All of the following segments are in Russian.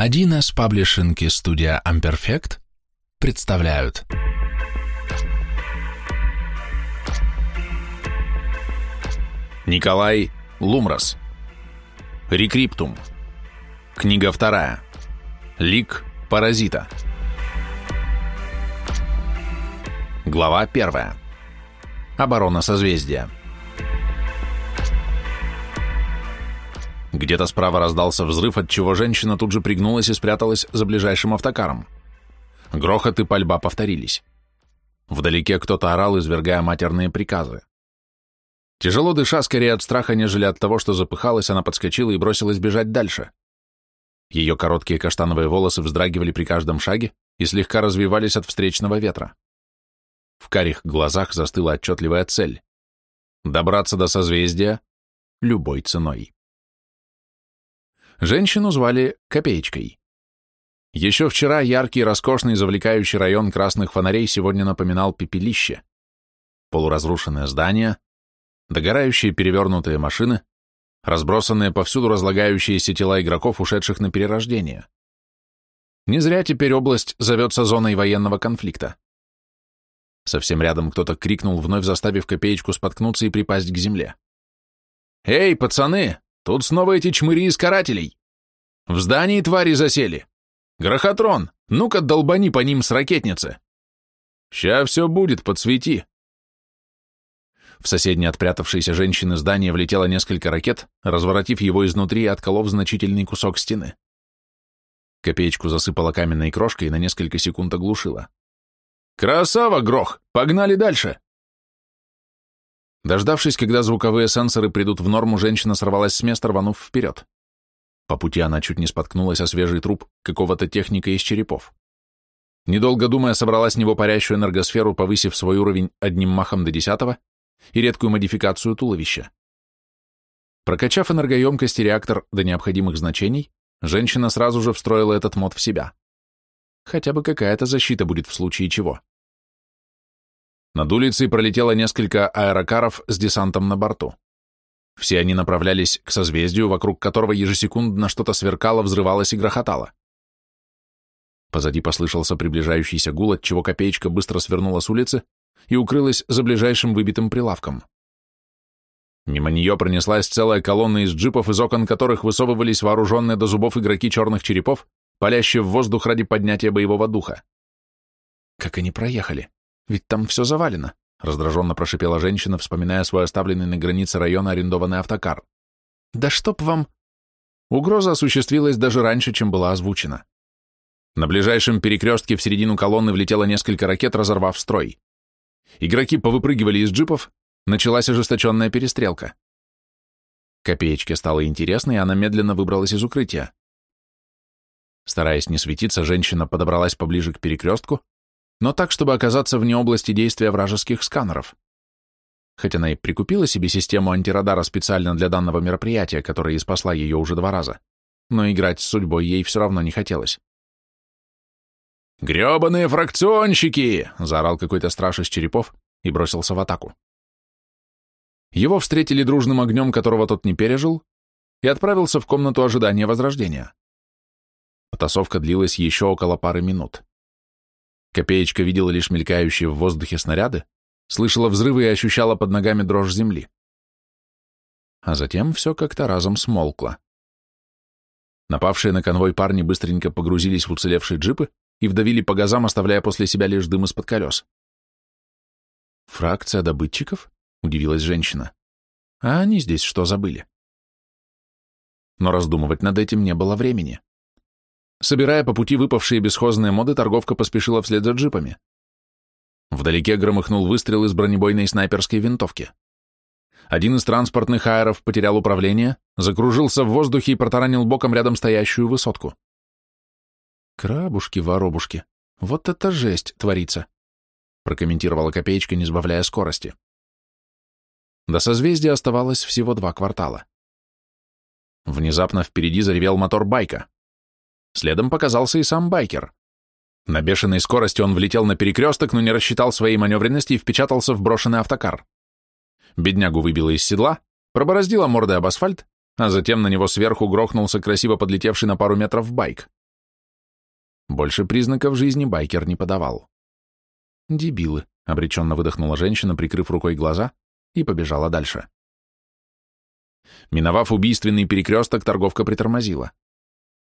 1С паблишинг и студия Amperfect представляют. Николай Лумрас Рекриптум Книга вторая. Лик паразита Глава первая. Оборона созвездия Где-то справа раздался взрыв, от чего женщина тут же пригнулась и спряталась за ближайшим автокаром. Грохот и пальба повторились. Вдалеке кто-то орал, извергая матерные приказы. Тяжело дыша, скорее от страха, нежели от того, что запыхалась, она подскочила и бросилась бежать дальше. Ее короткие каштановые волосы вздрагивали при каждом шаге и слегка развивались от встречного ветра. В карих глазах застыла отчетливая цель — добраться до созвездия любой ценой. Женщину звали Копеечкой. Еще вчера яркий, роскошный, завлекающий район красных фонарей сегодня напоминал пепелище. Полуразрушенное здание, догорающие перевернутые машины, разбросанные повсюду разлагающиеся тела игроков, ушедших на перерождение. Не зря теперь область зовется зоной военного конфликта. Совсем рядом кто-то крикнул, вновь заставив копеечку споткнуться и припасть к земле. «Эй, пацаны, Тут снова эти чмыри из карателей. В здании твари засели. Грохотрон, ну-ка долбани по ним с ракетницы. Ща все будет, подсвети. В соседнее отпрятавшейся женщины здание влетело несколько ракет, разворотив его изнутри и отколов значительный кусок стены. Копеечку засыпала каменной крошкой и на несколько секунд оглушила. «Красава, Грох! Погнали дальше!» Дождавшись, когда звуковые сенсоры придут в норму, женщина сорвалась с места, рванув вперед. По пути она чуть не споткнулась о свежий труп какого-то техника из черепов. Недолго думая, собрала с него парящую энергосферу, повысив свой уровень одним махом до десятого и редкую модификацию туловища. Прокачав энергоемкость и реактор до необходимых значений, женщина сразу же встроила этот мод в себя. Хотя бы какая-то защита будет в случае чего. Над улицей пролетело несколько аэрокаров с десантом на борту. Все они направлялись к созвездию, вокруг которого ежесекундно что-то сверкало, взрывалось и грохотало. Позади послышался приближающийся гул, от чего копеечка быстро свернула с улицы и укрылась за ближайшим выбитым прилавком. Мимо нее пронеслась целая колонна из джипов, из окон которых высовывались вооруженные до зубов игроки черных черепов, палящие в воздух ради поднятия боевого духа. Как они проехали? Ведь там все завалено, раздраженно прошипела женщина, вспоминая свой оставленный на границе района арендованный автокар. Да чтоб вам... Угроза осуществилась даже раньше, чем была озвучена. На ближайшем перекрестке в середину колонны влетело несколько ракет, разорвав строй. Игроки повыпрыгивали из джипов, началась ожесточенная перестрелка. Копеечке стало интересно, и она медленно выбралась из укрытия. Стараясь не светиться, женщина подобралась поближе к перекрестку, но так, чтобы оказаться вне области действия вражеских сканеров. Хоть она и прикупила себе систему антирадара специально для данного мероприятия, которая и спасла ее уже два раза, но играть с судьбой ей все равно не хотелось. «Гребаные фракционщики!» — заорал какой-то страж из черепов и бросился в атаку. Его встретили дружным огнем, которого тот не пережил, и отправился в комнату ожидания возрождения. Потасовка длилась еще около пары минут. Копеечка видела лишь мелькающие в воздухе снаряды, слышала взрывы и ощущала под ногами дрожь земли. А затем все как-то разом смолкло. Напавшие на конвой парни быстренько погрузились в уцелевшие джипы и вдавили по газам, оставляя после себя лишь дым из-под колес. «Фракция добытчиков?» — удивилась женщина. «А они здесь что забыли?» Но раздумывать над этим не было времени. Собирая по пути выпавшие бесхозные моды, торговка поспешила вслед за джипами. Вдалеке громыхнул выстрел из бронебойной снайперской винтовки. Один из транспортных аэров потерял управление, закружился в воздухе и протаранил боком рядом стоящую высотку. «Крабушки-воробушки, вот это жесть творится», прокомментировала копеечка, не сбавляя скорости. До созвездия оставалось всего два квартала. Внезапно впереди заревел мотор байка. Следом показался и сам байкер. На бешеной скорости он влетел на перекресток, но не рассчитал своей маневренности и впечатался в брошенный автокар. Беднягу выбило из седла, пробороздила мордой об асфальт, а затем на него сверху грохнулся красиво подлетевший на пару метров байк. Больше признаков жизни байкер не подавал. «Дебилы», — обреченно выдохнула женщина, прикрыв рукой глаза, и побежала дальше. Миновав убийственный перекресток, торговка притормозила.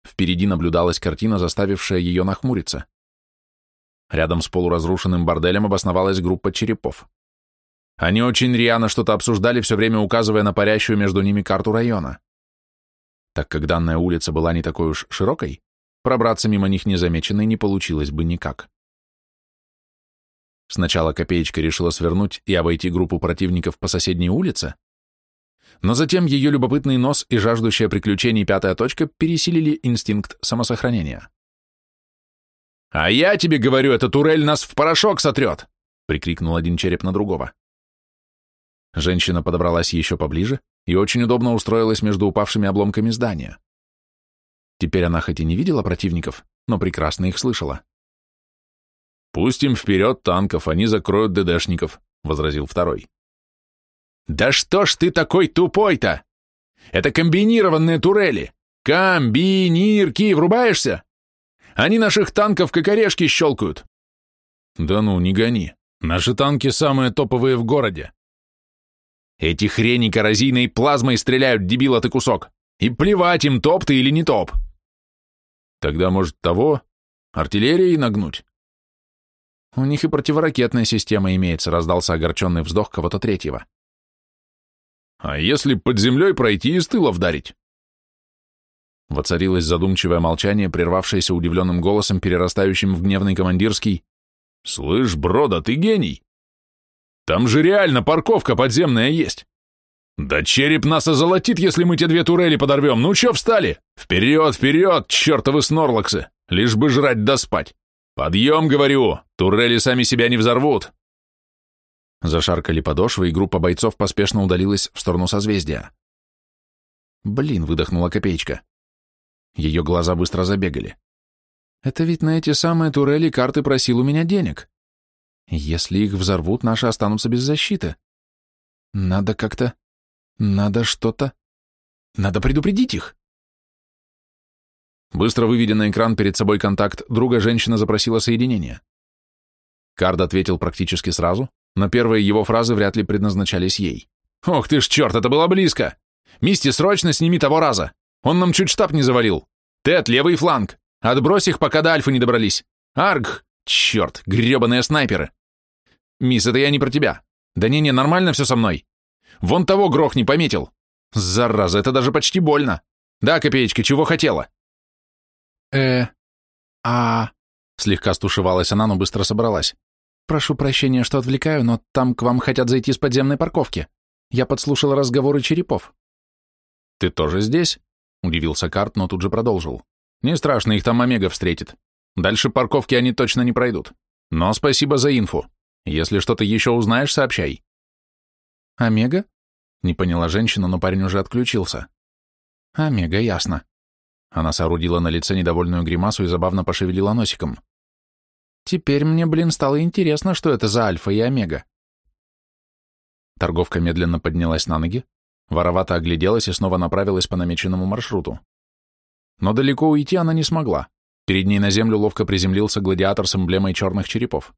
Впереди наблюдалась картина, заставившая ее нахмуриться. Рядом с полуразрушенным борделем обосновалась группа черепов. Они очень рьяно что-то обсуждали, все время указывая на парящую между ними карту района. Так как данная улица была не такой уж широкой, пробраться мимо них незамеченной не получилось бы никак. Сначала Копеечка решила свернуть и обойти группу противников по соседней улице, но затем ее любопытный нос и жаждущая приключений пятая точка пересилили инстинкт самосохранения. «А я тебе говорю, эта турель нас в порошок сотрет!» — прикрикнул один череп на другого. Женщина подобралась еще поближе и очень удобно устроилась между упавшими обломками здания. Теперь она хоть и не видела противников, но прекрасно их слышала. «Пустим вперед танков, они закроют ДДшников», — возразил второй. «Да что ж ты такой тупой-то? Это комбинированные турели! Комбинирки, врубаешься? Они наших танков как орешки щелкают!» «Да ну, не гони. Наши танки самые топовые в городе. Эти хрени коррозийной плазмой стреляют, дебила ты кусок. И плевать им, топ ты или не топ. Тогда, может, того, артиллерией нагнуть? У них и противоракетная система имеется, раздался огорченный вздох кого-то третьего. А если под землей пройти и с тыла вдарить? Воцарилось задумчивое молчание, прервавшееся удивленным голосом, перерастающим в гневный командирский. «Слышь, Брода, ты гений! Там же реально парковка подземная есть. Да череп нас озолотит, если мы те две турели подорвем. Ну чё встали? Вперед, вперед, чертовы снорлоксы! Лишь бы жрать да спать. Подъем, говорю, турели сами себя не взорвут. Зашаркали подошвы, и группа бойцов поспешно удалилась в сторону созвездия. Блин, выдохнула копеечка. Ее глаза быстро забегали. Это ведь на эти самые турели карты просил у меня денег. Если их взорвут, наши останутся без защиты. Надо как-то... Надо что-то... Надо предупредить их. Быстро выведя на экран перед собой контакт друга, женщина запросила соединение. Кард ответил практически сразу, но первые его фразы вряд ли предназначались ей. «Ох ты ж черт, это было близко! Мисти, срочно сними того раза! Он нам чуть штаб не завалил! Тед, левый фланг! Отбрось их, пока до Альфы не добрались! Арг! Черт, гребаные снайперы! «Мисс, это я не про тебя. Да не-не, нормально все со мной. Вон того грох не пометил. Зараза, это даже почти больно. Да, копеечка, чего хотела?» «Э... а...» Слегка стушевалась она, но быстро собралась. «Прошу прощения, что отвлекаю, но там к вам хотят зайти с подземной парковки. Я подслушала разговоры черепов». «Ты тоже здесь?» — удивился Карт, но тут же продолжил. «Не страшно, их там Омега встретит. Дальше парковки они точно не пройдут. Но спасибо за инфу. Если что-то еще узнаешь, сообщай». «Омега?» — не поняла женщина, но парень уже отключился. «Омега, ясно». Она соорудила на лице недовольную гримасу и забавно пошевелила носиком. «Теперь мне, блин, стало интересно, что это за альфа и омега». Торговка медленно поднялась на ноги, воровато огляделась и снова направилась по намеченному маршруту. Но далеко уйти она не смогла. Перед ней на землю ловко приземлился гладиатор с эмблемой черных черепов.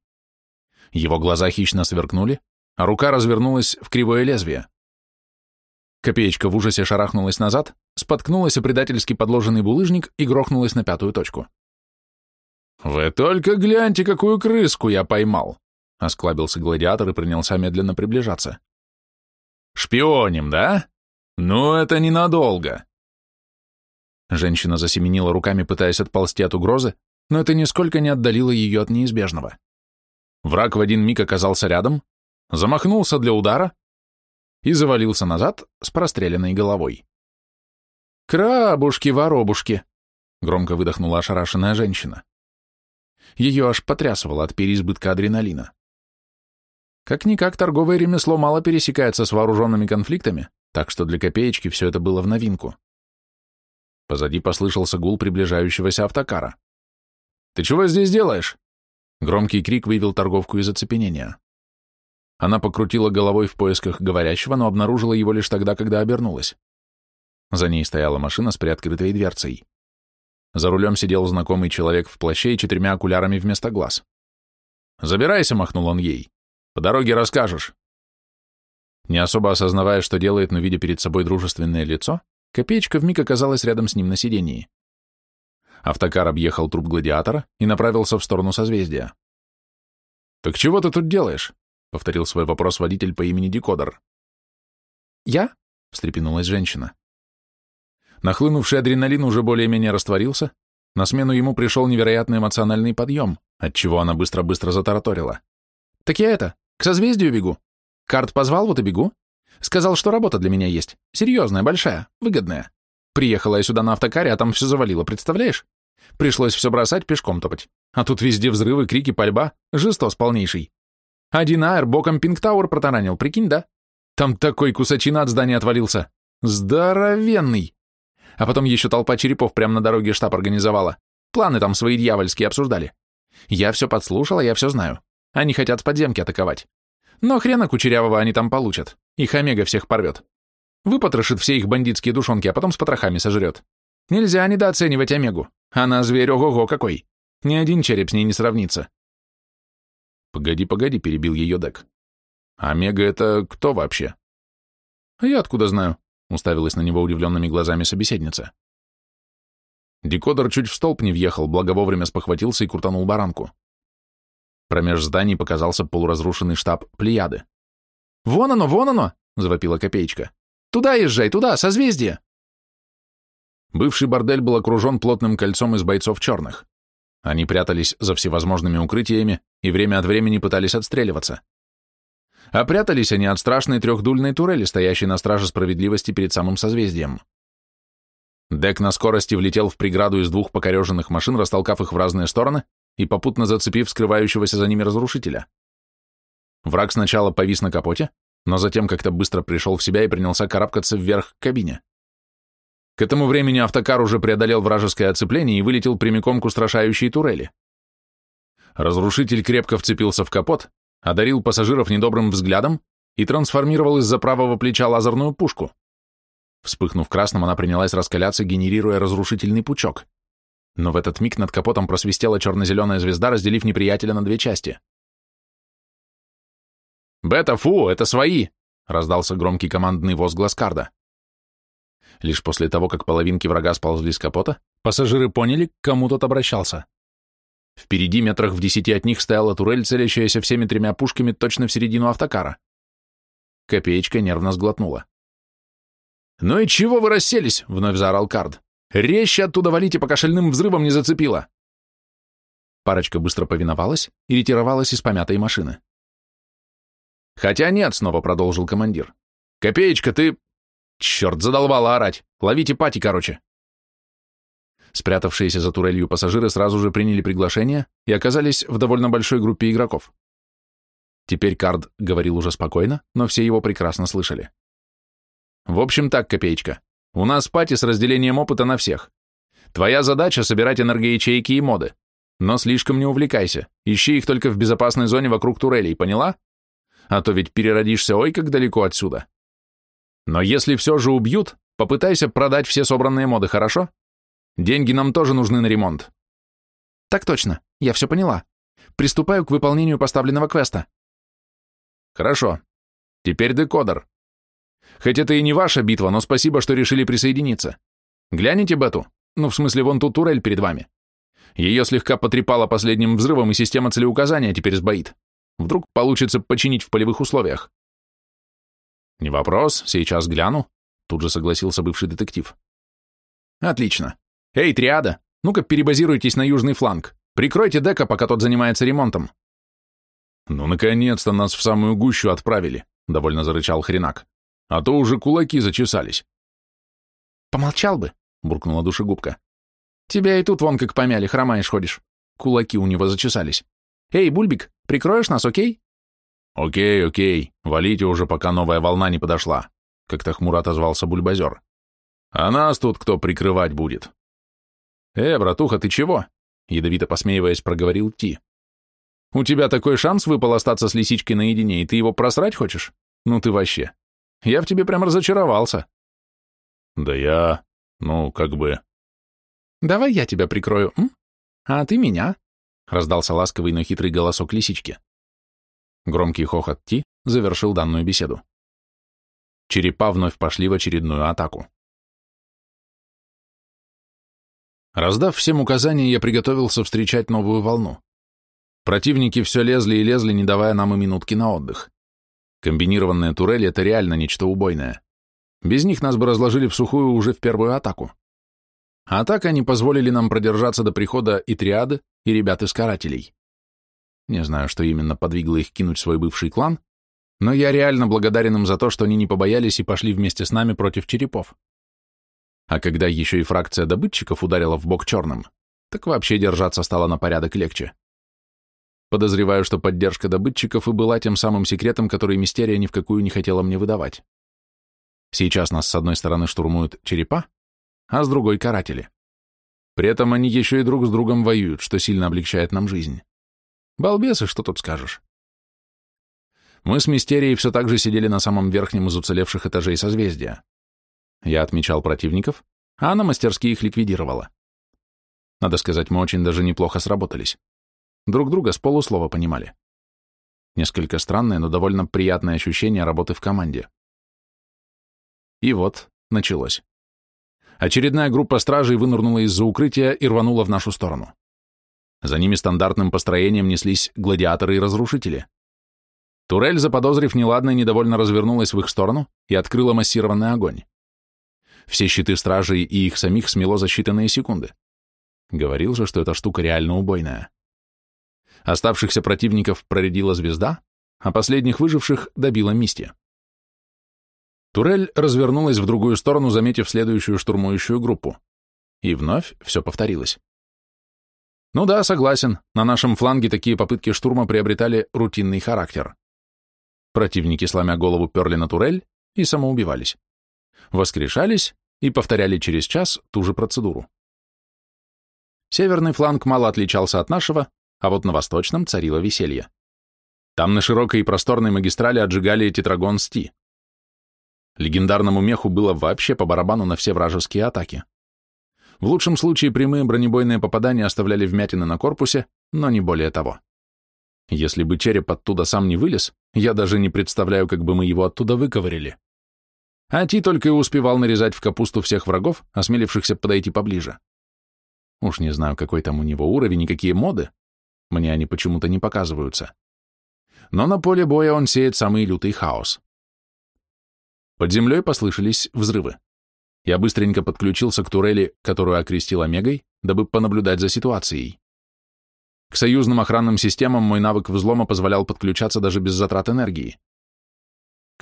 Его глаза хищно сверкнули, а рука развернулась в кривое лезвие. Копеечка в ужасе шарахнулась назад, споткнулась о предательски подложенный булыжник и грохнулась на пятую точку. «Вы только гляньте, какую крыску я поймал!» — осклабился гладиатор и принялся медленно приближаться. «Шпионим, да? Ну, это ненадолго!» Женщина засеменила руками, пытаясь отползти от угрозы, но это нисколько не отдалило ее от неизбежного. Враг в один миг оказался рядом, замахнулся для удара и завалился назад с простреленной головой. «Крабушки-воробушки!» — громко выдохнула ошарашенная женщина. Ее аж потрясывало от переизбытка адреналина. Как-никак торговое ремесло мало пересекается с вооруженными конфликтами, так что для копеечки все это было в новинку. Позади послышался гул приближающегося автокара. «Ты чего здесь делаешь?» Громкий крик вывел торговку из оцепенения. Она покрутила головой в поисках говорящего, но обнаружила его лишь тогда, когда обернулась. За ней стояла машина с приоткрытой дверцей. За рулем сидел знакомый человек в плаще и четырьмя окулярами вместо глаз. «Забирайся», — махнул он ей. «По дороге расскажешь». Не особо осознавая, что делает, но видя перед собой дружественное лицо, копеечка вмиг оказалась рядом с ним на сидении. Автокар объехал труп гладиатора и направился в сторону созвездия. «Так чего ты тут делаешь?» — повторил свой вопрос водитель по имени Декодер. «Я?» — встрепенулась женщина. Нахлынувший адреналин уже более-менее растворился, на смену ему пришел невероятный эмоциональный подъем, отчего она быстро-быстро затараторила. «Так я это, к созвездию бегу. Карт позвал, вот и бегу. Сказал, что работа для меня есть. Серьезная, большая, выгодная. Приехала я сюда на автокаре, а там все завалило, представляешь? Пришлось все бросать, пешком топать. А тут везде взрывы, крики, пальба. Жестос полнейший. Один аэр боком Пинктауэр протаранил, прикинь, да? Там такой кусачина от здания отвалился. Здоровенный. А потом еще толпа черепов прямо на дороге штаб организовала. Планы там свои дьявольские обсуждали. Я все подслушала, я все знаю. Они хотят с подземки атаковать. Но хрена кучерявого они там получат. Их Омега всех порвет. Выпотрошит все их бандитские душонки, а потом с потрохами сожрет. Нельзя недооценивать Омегу. Она зверь ого-го какой. Ни один череп с ней не сравнится. Погоди, погоди, перебил ее Дек. Омега это кто вообще? А я откуда знаю? Уставилась на него удивленными глазами собеседница. Декодер чуть в столб не въехал, благо вовремя спохватился и крутанул баранку. Промеж зданий показался полуразрушенный штаб Плеяды. «Вон оно, вон оно!» — завопила копеечка. «Туда езжай, туда, созвездие!» Бывший бордель был окружен плотным кольцом из бойцов черных. Они прятались за всевозможными укрытиями и время от времени пытались отстреливаться. А прятались они от страшной трехдульной турели, стоящей на страже справедливости перед самым созвездием. Дек на скорости влетел в преграду из двух покореженных машин, растолкав их в разные стороны и попутно зацепив скрывающегося за ними разрушителя. Враг сначала повис на капоте, но затем как-то быстро пришел в себя и принялся карабкаться вверх к кабине. К этому времени автокар уже преодолел вражеское оцепление и вылетел прямиком к устрашающей турели. Разрушитель крепко вцепился в капот, одарил пассажиров недобрым взглядом и трансформировал из-за правого плеча лазерную пушку. Вспыхнув красным, она принялась раскаляться, генерируя разрушительный пучок. Но в этот миг над капотом просвистела черно-зеленая звезда, разделив неприятеля на две части. «Бета, фу, это свои!» — раздался громкий командный возглас Карда. Лишь после того, как половинки врага сползли с капота, пассажиры поняли, к кому тот обращался. Впереди, метрах в десяти от них, стояла турель, целящаяся всеми тремя пушками точно в середину автокара. Копеечка нервно сглотнула. «Ну и чего вы расселись?» — вновь заорал Кард. «Резче оттуда валите, пока шальным взрывом не зацепило!» Парочка быстро повиновалась и ретировалась из помятой машины. «Хотя нет», — снова продолжил командир. «Копеечка, ты...» «Черт, задолбала орать! Ловите пати, короче!» Спрятавшиеся за турелью пассажиры сразу же приняли приглашение и оказались в довольно большой группе игроков. Теперь Кард говорил уже спокойно, но все его прекрасно слышали. В общем так, Копеечка, у нас пати с разделением опыта на всех. Твоя задача — собирать энергоячейки и моды. Но слишком не увлекайся, ищи их только в безопасной зоне вокруг турелей, поняла? А то ведь переродишься ой как далеко отсюда. Но если все же убьют, попытайся продать все собранные моды, хорошо? Деньги нам тоже нужны на ремонт. Так точно, я все поняла. Приступаю к выполнению поставленного квеста. Хорошо. Теперь декодер. Хоть это и не ваша битва, но спасибо, что решили присоединиться. Гляните Бету. Ну, в смысле, вон ту турель перед вами. Ее слегка потрепало последним взрывом, и система целеуказания теперь сбоит. Вдруг получится починить в полевых условиях. Не вопрос, сейчас гляну, тут же согласился бывший детектив. Отлично. «Эй, триада, ну-ка перебазируйтесь на южный фланг. Прикройте дека, пока тот занимается ремонтом». «Ну, наконец-то нас в самую гущу отправили», — довольно зарычал Хренак. «А то уже кулаки зачесались». «Помолчал бы», — буркнула душегубка. «Тебя и тут вон как помяли, хромаешь ходишь. Кулаки у него зачесались. Эй, Бульбик, прикроешь нас, окей?» «Окей, окей, валите уже, пока новая волна не подошла», — как-то хмуро отозвался Бульбазер. «А нас тут кто прикрывать будет?» «Э, братуха, ты чего?» — ядовито посмеиваясь, проговорил Ти. «У тебя такой шанс выпал остаться с лисичкой наедине, и ты его просрать хочешь? Ну ты вообще. Я в тебе прям разочаровался». «Да я... ну, как бы...» Давай я тебя прикрою, м? А ты меня?» — раздался ласковый, но хитрый голосок лисички. Громкий хохот Ти завершил данную беседу. Черепа вновь пошли в очередную атаку. Раздав всем указания, я приготовился встречать новую волну. Противники все лезли и лезли, не давая нам и минутки на отдых. Комбинированные турели — это реально нечто убойное. Без них нас бы разложили в сухую уже в первую атаку. А так они позволили нам продержаться до прихода и триады, и ребят из карателей. Не знаю, что именно подвигло их кинуть свой бывший клан, но я реально благодарен им за то, что они не побоялись и пошли вместе с нами против черепов. А когда еще и фракция добытчиков ударила в бок черным, так вообще держаться стало на порядок легче. Подозреваю, что поддержка добытчиков и была тем самым секретом, который Мистерия ни в какую не хотела мне выдавать. Сейчас нас с одной стороны штурмуют черепа, а с другой — каратели. При этом они еще и друг с другом воюют, что сильно облегчает нам жизнь. Балбесы, что тут скажешь? Мы с Мистерией все так же сидели на самом верхнем из уцелевших этажей созвездия. Я отмечал противников, а она мастерски их ликвидировала. Надо сказать, мы очень даже неплохо сработались. Друг друга с полуслова понимали. Несколько странное, но довольно приятное ощущение работы в команде. И вот началось. Очередная группа стражей вынырнула из-за укрытия и рванула в нашу сторону. За ними стандартным построением неслись гладиаторы и разрушители. Турель, заподозрив неладное, недовольно развернулась в их сторону и открыла массированный огонь. Все щиты стражей и их самих смело за считанные секунды. Говорил же, что эта штука реально убойная. Оставшихся противников проредила звезда, а последних выживших добила Мисти. Турель развернулась в другую сторону, заметив следующую штурмующую группу. И вновь все повторилось. Ну да, согласен, на нашем фланге такие попытки штурма приобретали рутинный характер. Противники, сломя голову, перли на турель и самоубивались воскрешались и повторяли через час ту же процедуру. Северный фланг мало отличался от нашего, а вот на восточном царило веселье. Там на широкой и просторной магистрали отжигали тетрагон Сти. Легендарному меху было вообще по барабану на все вражеские атаки. В лучшем случае прямые бронебойные попадания оставляли вмятины на корпусе, но не более того. Если бы череп оттуда сам не вылез, я даже не представляю, как бы мы его оттуда выковырили а Ти только и успевал нарезать в капусту всех врагов, осмелившихся подойти поближе. Уж не знаю, какой там у него уровень и какие моды, мне они почему-то не показываются. Но на поле боя он сеет самый лютый хаос. Под землей послышались взрывы. Я быстренько подключился к турели, которую окрестил Омегой, дабы понаблюдать за ситуацией. К союзным охранным системам мой навык взлома позволял подключаться даже без затрат энергии.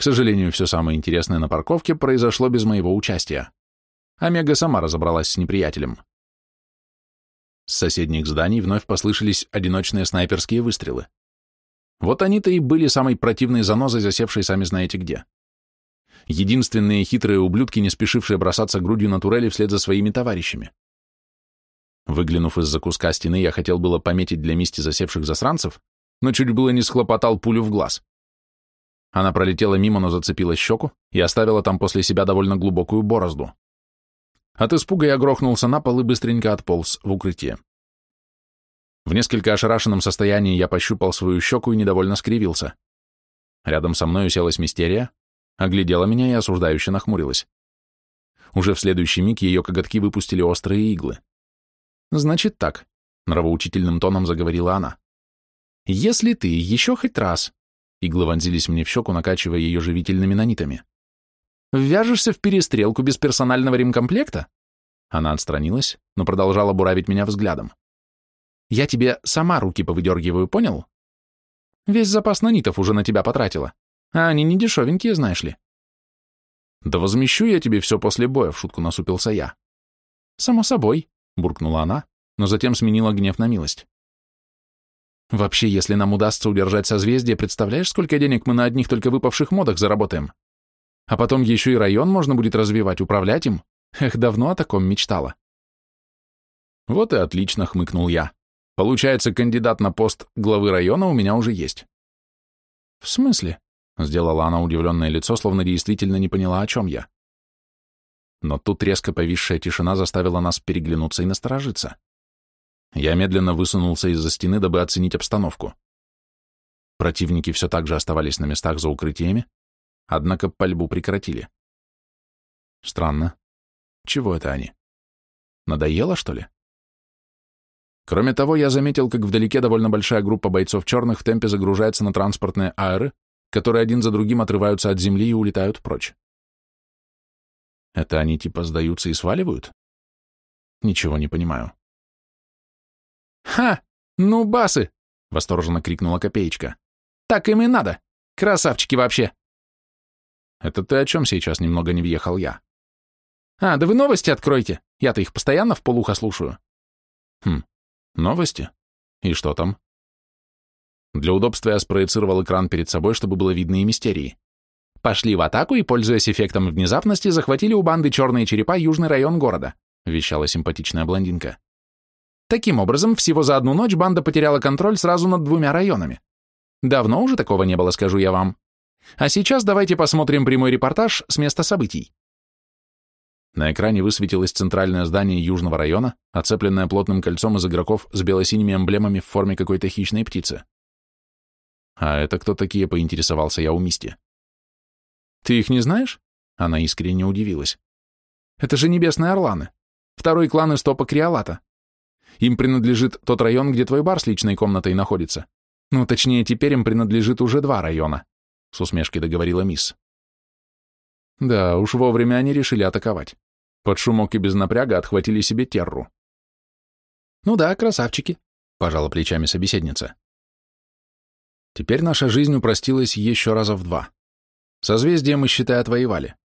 К сожалению, все самое интересное на парковке произошло без моего участия. Омега сама разобралась с неприятелем. С соседних зданий вновь послышались одиночные снайперские выстрелы. Вот они-то и были самой противной занозой, засевшей сами знаете где. Единственные хитрые ублюдки, не спешившие бросаться грудью на турели вслед за своими товарищами. Выглянув из-за куска стены, я хотел было пометить для мисти засевших засранцев, но чуть было не схлопотал пулю в глаз. Она пролетела мимо, но зацепила щеку и оставила там после себя довольно глубокую борозду. От испуга я грохнулся на пол и быстренько отполз в укрытие. В несколько ошарашенном состоянии я пощупал свою щеку и недовольно скривился. Рядом со мной уселась мистерия, оглядела меня и осуждающе нахмурилась. Уже в следующий миг ее коготки выпустили острые иглы. «Значит так», — нравоучительным тоном заговорила она. «Если ты еще хоть раз Иглы вонзились мне в щеку, накачивая ее живительными нанитами. «Ввяжешься в перестрелку без персонального ремкомплекта?» Она отстранилась, но продолжала буравить меня взглядом. «Я тебе сама руки повыдергиваю, понял? Весь запас нанитов уже на тебя потратила, а они не дешевенькие, знаешь ли». «Да возмещу я тебе все после боя», — в шутку насупился я. «Само собой», — буркнула она, но затем сменила гнев на милость. Вообще, если нам удастся удержать созвездие, представляешь, сколько денег мы на одних только выпавших модах заработаем? А потом еще и район можно будет развивать, управлять им. Эх, давно о таком мечтала. Вот и отлично, хмыкнул я. Получается, кандидат на пост главы района у меня уже есть. В смысле? Сделала она удивленное лицо, словно действительно не поняла, о чем я. но тут резко повисшая тишина заставила нас переглянуться и насторожиться. Я медленно высунулся из-за стены, дабы оценить обстановку. Противники все так же оставались на местах за укрытиями, однако пальбу прекратили. Странно. Чего это они? Надоело, что ли? Кроме того, я заметил, как вдалеке довольно большая группа бойцов черных в темпе загружается на транспортные аэры, которые один за другим отрываются от земли и улетают прочь. Это они типа сдаются и сваливают? Ничего не понимаю. «Ха! Ну, басы!» — восторженно крикнула Копеечка. «Так им и надо! Красавчики вообще!» «Это ты о чем сейчас немного не въехал я?» «А, да вы новости откройте! Я-то их постоянно в полухо слушаю». «Хм, новости? И что там?» Для удобства я спроецировал экран перед собой, чтобы было видно и мистерии. «Пошли в атаку и, пользуясь эффектом внезапности, захватили у банды черные черепа южный район города», вещала симпатичная блондинка. Таким образом, всего за одну ночь банда потеряла контроль сразу над двумя районами. Давно уже такого не было, скажу я вам. А сейчас давайте посмотрим прямой репортаж с места событий. На экране высветилось центральное здание Южного района, оцепленное плотным кольцом из игроков с бело-синими эмблемами в форме какой-то хищной птицы. А это кто такие, поинтересовался я у Мисти. Ты их не знаешь? Она искренне удивилась. Это же небесные орланы. Второй клан из топа Криолата. Им принадлежит тот район, где твой бар с личной комнатой находится. Ну, точнее, теперь им принадлежит уже два района, — с усмешкой договорила мисс. Да, уж вовремя они решили атаковать. Под шумок и без напряга отхватили себе терру. Ну да, красавчики, — пожала плечами собеседница. Теперь наша жизнь упростилась еще раза в два. Созвездие мы, считай, отвоевали.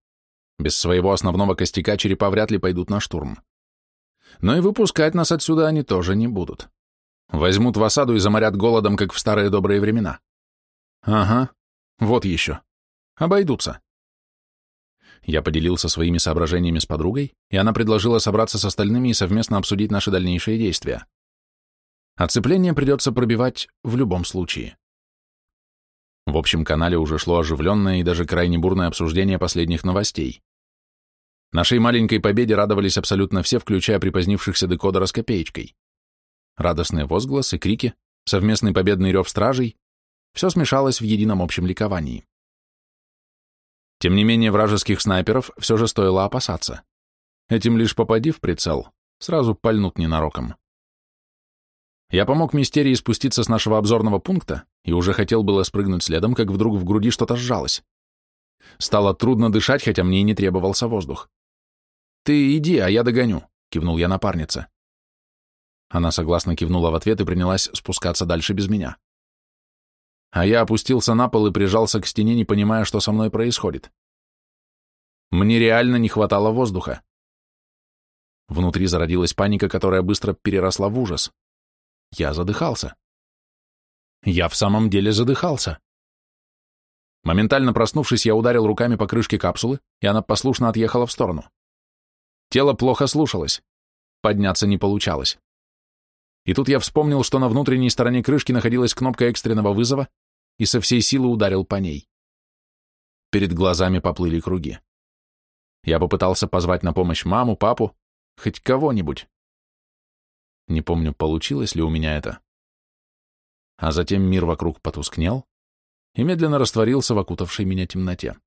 Без своего основного костяка черепа вряд ли пойдут на штурм но и выпускать нас отсюда они тоже не будут. Возьмут в осаду и заморят голодом, как в старые добрые времена. Ага, вот еще. Обойдутся. Я поделился своими соображениями с подругой, и она предложила собраться с остальными и совместно обсудить наши дальнейшие действия. Оцепление придется пробивать в любом случае. В общем канале уже шло оживленное и даже крайне бурное обсуждение последних новостей. Нашей маленькой победе радовались абсолютно все, включая припозднившихся декодера с копеечкой. Радостные возгласы, крики, совместный победный рев стражей — все смешалось в едином общем ликовании. Тем не менее, вражеских снайперов все же стоило опасаться. Этим лишь попади в прицел, сразу пальнут ненароком. Я помог Мистерии спуститься с нашего обзорного пункта и уже хотел было спрыгнуть следом, как вдруг в груди что-то сжалось. Стало трудно дышать, хотя мне и не требовался воздух. «Ты иди, а я догоню», — кивнул я напарнице. Она согласно кивнула в ответ и принялась спускаться дальше без меня. А я опустился на пол и прижался к стене, не понимая, что со мной происходит. Мне реально не хватало воздуха. Внутри зародилась паника, которая быстро переросла в ужас. Я задыхался. Я в самом деле задыхался. Моментально проснувшись, я ударил руками по крышке капсулы, и она послушно отъехала в сторону. Тело плохо слушалось. Подняться не получалось. И тут я вспомнил, что на внутренней стороне крышки находилась кнопка экстренного вызова, и со всей силы ударил по ней. Перед глазами поплыли круги. Я попытался позвать на помощь маму, папу, хоть кого-нибудь. Не помню, получилось ли у меня это. А затем мир вокруг потускнел и медленно растворился в окутавшей меня темноте.